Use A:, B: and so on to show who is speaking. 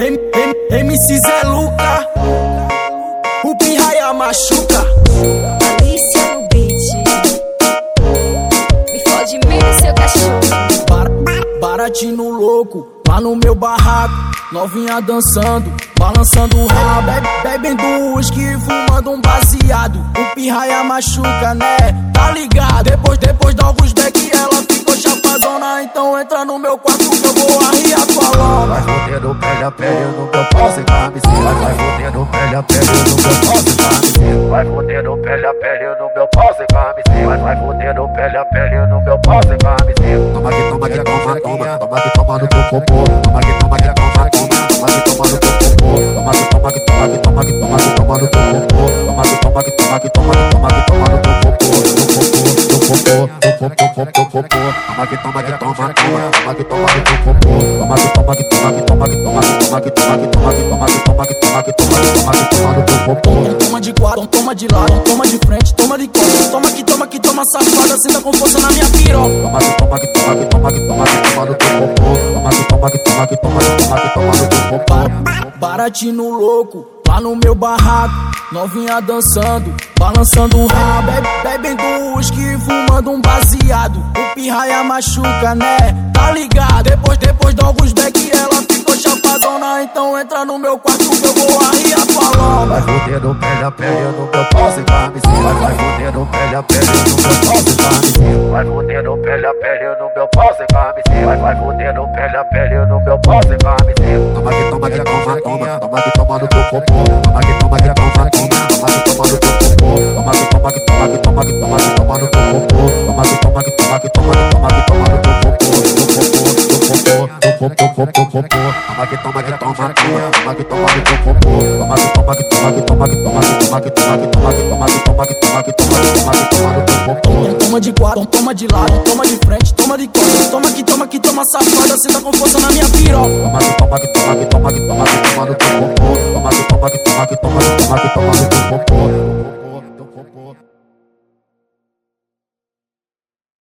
A: MC Zé Luca, o pirraia machuca.
B: Alicia no beat. Me fode mesmo, seu cachorro.
A: Bar baratinho louco, lá no meu barraco. Novinha dançando, balançando o rabo. Be bebendo uísque, fumando um baseado. O pirraia machuca, né? Tá entra no meu quarto que eu vou arriar tua lona.
C: Vai fodendo pele a pele no meu pau sem Vai fodendo pele a pele no meu pau sem Vai fodendo pele a pele no meu pau sem Vai, vai fodendo pele a pele no meu pau sem camiseta Toma que toma que toma, toma Toma que toma no teu popô Toma que toma que toma, toma Toma que toma no teu popô Toma que toma que toma que toma que toma que toma no teu popô Toma que toma que toma que toma que toma que no popô, no popô Toma que toma que toma, toma Toma que toma no teu popô Toma que toma que toma que toma que toma que toma que toma que toma que toma que toma que toma que toma que toma que toma no popô
A: Toma de quatro, toma de lado, toma de frente, toma de costas. Toma que toma que toma safada, sinta com força na minha piroca.
C: Toma que toma que toma que toma que toma que toma no teu popô Toma que toma que toma que toma que toma que toma no teu popô
A: Baratinho louco, lá no meu barraco. Novinha dançando, balançando o rabo é Bebendo uísque fumando um baseado. O pirraia machuca, né? Tá ligado? Depois, depois de alguns back ela ficou chapadona. Então entra no meu quarto que eu vou arriar tua lama
C: Vai rodendo no a da pele, eu nunca posso farmicida Vai rodendo no a da pele, eu nunca posso farmicida Vai rodendo no a pele, eu nunca posso farmicida Vai, vai rodendo no a da pele, eu nunca posso farmicida Toma aqui, toma aqui, toma, toma, toma aqui, toma no teu popô. Toma aqui, toma que popô Toma que toma que toma que toma que toma que toma popô, no popô Toma que toma que toma, toma Toma que toma teu popô Toma que toma que toma que toma que toma que toma que toma que toma que toma que toma que toma que toma que toma que toma teu popô
A: Toma de quatro, toma de lado, toma de frente, toma de costas. Toma que toma que toma safada, sinta com força na minha piroca.
C: Toma que toma que toma que toma que toma que toma popô Toma que toma que toma que toma que toma que toma popô